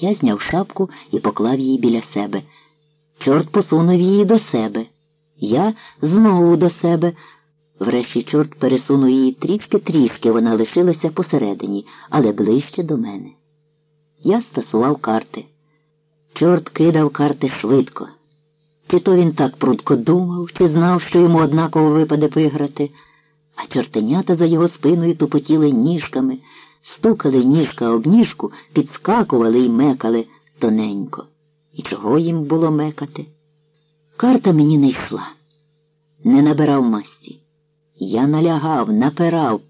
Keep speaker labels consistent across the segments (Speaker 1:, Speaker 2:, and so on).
Speaker 1: Я зняв шапку і поклав її біля себе. Чорт посунув її до себе. Я знову до себе. Врешті чорт пересунув її трішки-трішки, вона лишилася посередині, але ближче до мене. Я стасував карти. Чорт кидав карти швидко. Чи то він так прудко думав, чи знав, що йому однаково випаде виграти, а чортенята за його спиною тупотіли ніжками, стукали ніжка об ніжку, підскакували і мекали тоненько. І чого їм було мекати? Карта мені не йшла, не набирав масті. Я налягав, напирав,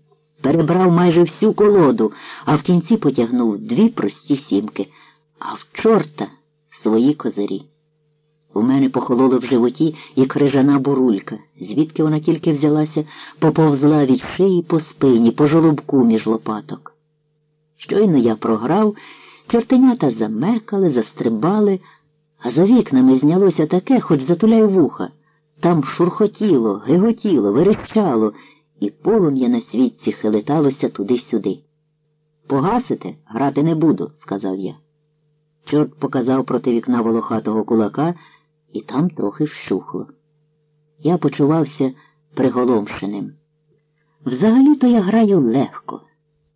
Speaker 1: перебрав майже всю колоду, а в кінці потягнув дві прості сімки, а в чорта свої козирі. У мене похололо в животі і крижана бурулька, звідки вона тільки взялася, поповзла від шиї по спині, по жолобку між лопаток. Щойно я програв, чортенята замекали, застрибали, а за вікнами знялося таке, хоч затуляй вуха. Там шурхотіло, гиготіло, верещало, і полум'я на світці хилиталося туди-сюди. Погасите, грати не буду, сказав я. Чорт показав проти вікна волохатого кулака, і там трохи вщухло. Я почувався приголомшеним. Взагалі-то я граю легко,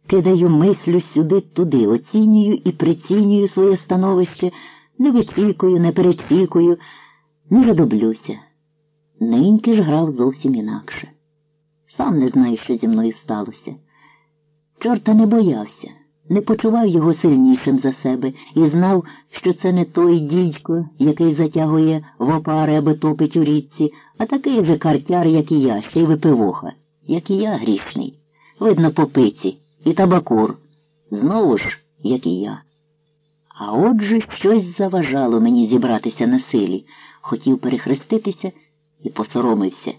Speaker 1: кидаю мислю сюди-туди, оцінюю і прицінюю своє становище, не вичікую, не перечікую, не задоблюся. Ниньки ж грав зовсім інакше. Сам не знаю, що зі мною сталося. Чорта не боявся не почував його сильнішим за себе і знав, що це не той дідько, який затягує в опари, аби топить у річці, а такий же картяр, як і я, ще й випивоха, як і я грішний. Видно, по пиці і табакур. Знову ж, як і я. А отже щось заважало мені зібратися на силі, хотів перехреститися і посоромився.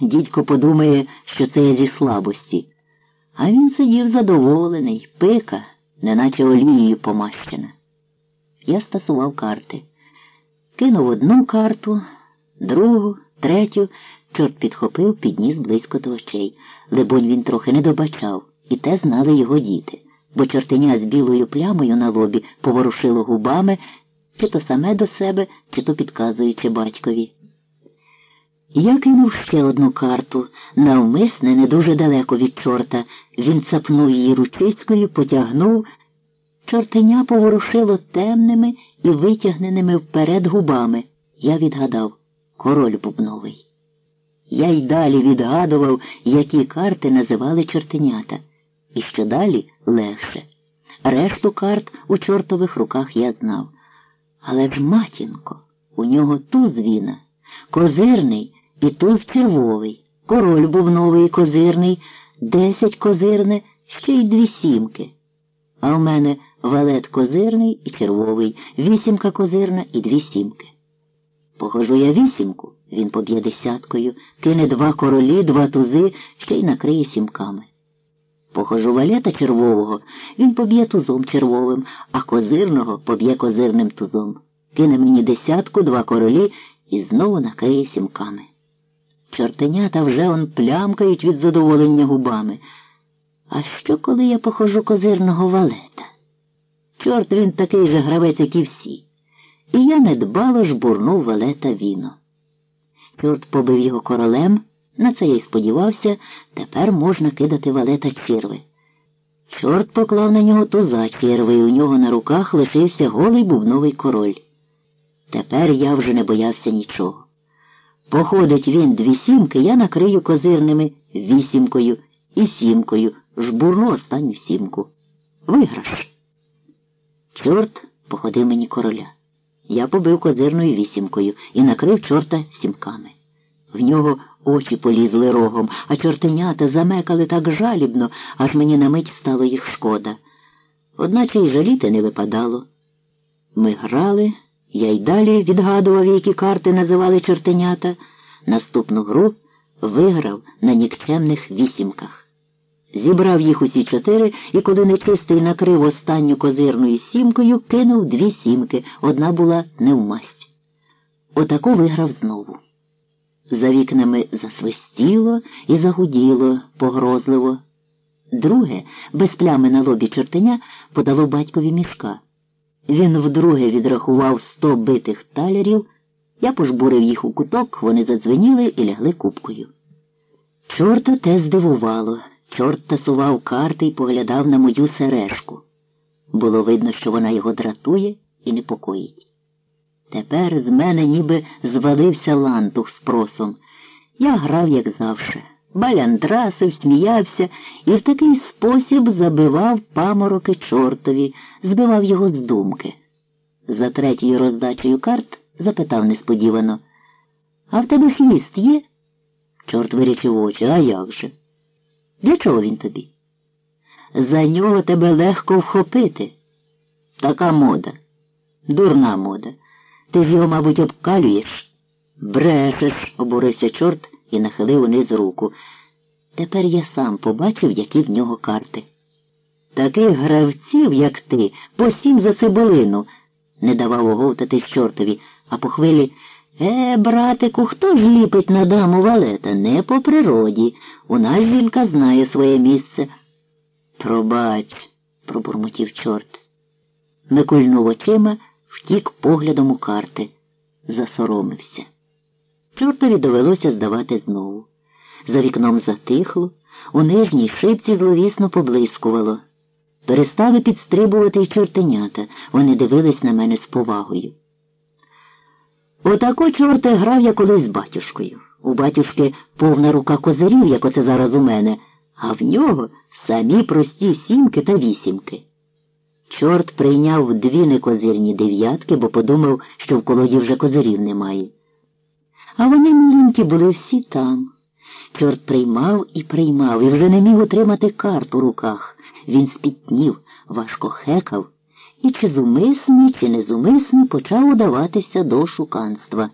Speaker 1: Дідько подумає, що це я зі слабості. А він сидів задоволений, пика, неначе олією помащена. Я стасував карти. Кинув одну карту, другу, третю, чорт підхопив, підніс близько до очей. Либонь він трохи не добачав, і те знали його діти, бо чортеня з білою плямою на лобі поворушило губами, чи то саме до себе, чи то підказуючи батькові. Я кинув ще одну карту, навмисне не дуже далеко від чорта. Він цапнув її ручиською, потягнув. Чортеня поворушило темними і витягненими вперед губами. Я відгадав король бубновий. Я й далі відгадував, які карти називали чортенята, і що далі легше. Решту карт у чортових руках я знав. Але ж матінко, у нього туз віна, козирний. І туз червовий, король був новий козирний, десять козирне, ще й дві сімки. А в мене валет козирний і червовий, вісімка козирна і дві сімки. Похожу я вісімку, він поб'є десяткою, кине два королі, два тузи, ще й накриє сімками. Похожу валета червового, він поб'є тузом червовим, а козирного поб'є козирним тузом. Кине мені десятку, два королі і знову накриє сімками. Чортенята вже он плямкають від задоволення губами. А що, коли я похожу козирного валета? Чорт він такий же гравець, як і всі. І я недбало жбурнув валета віно. Чорт побив його королем, на це я й сподівався, тепер можна кидати валета черви. Чорт поклав на нього туза черви, і у нього на руках лишився голий бубновий король. Тепер я вже не боявся нічого. Походить він дві сімки, я накрию козирними вісімкою і сімкою, жбурну останню сімку. Виграш. Чорт походив мені короля. Я побив козирною вісімкою і накрив чорта сімками. В нього очі полізли рогом, а чортенята замекали так жалібно, аж мені на мить стало їх шкода. Одначе й жаліти не випадало. Ми грали. Я й далі відгадував, які карти називали чортенята. Наступну гру виграв на нікчемних вісімках. Зібрав їх усі чотири і, коли нечистий накрив останню козирною сімкою, кинув дві сімки. Одна була не в масть. Отаку виграв знову. За вікнами засвистіло і загуділо погрозливо. Друге, без плями на лобі чортеня, подало батькові мішка. Він вдруге відрахував сто битих талерів, я пожбурив їх у куток, вони задзвеніли і лягли купкою. Чорта те здивувало. Чорт тасував карти і поглядав на мою сережку. Було видно, що вона його дратує і непокоїть. Тепер з мене ніби звалився лантух з просом. Я грав, як завше, баляндрасив, сміявся і в такий спосіб забивав памороки чортові, збивав його з думки. За третьою роздачею карт запитав несподівано А в тебе хвіст є? Чорт вирічив очі, а як же? Для чого він тобі? За нього тебе легко вхопити. Така мода, дурна мода. Ти ж його, мабуть, обкалюєш. Брешеш, обурився чорт і нахилив униз руку. Тепер я сам побачив, які в нього карти. Таких гравців, як ти, по сім за цибулину, не давав оговтати чортові, а по хвилі Е, братику, хто ж ліпить на даму валета? Не по природі. У нас жінка знає своє місце. Пробач, пробурмотів чорт. Микульнув очима, втік поглядом у карти, засоромився. Чортові довелося здавати знову. За вікном затихло, у нижній шибці зловісно поблискувало. Перестали підстрибувати й чортенята, вони дивились на мене з повагою. Отако чорте грав я колись з батюшкою. У батюшки повна рука козирів, як оце зараз у мене, а в нього самі прості сімки та вісімки. Чорт прийняв дві некозирні дев'ятки, бо подумав, що в колоді вже козирів немає. А вони маленькі були всі там. Чорт приймав і приймав, і вже не міг отримати карт у руках. Він спітнів, важко хекав і чи зумисний, чи незумисний почав удаватися до шуканства.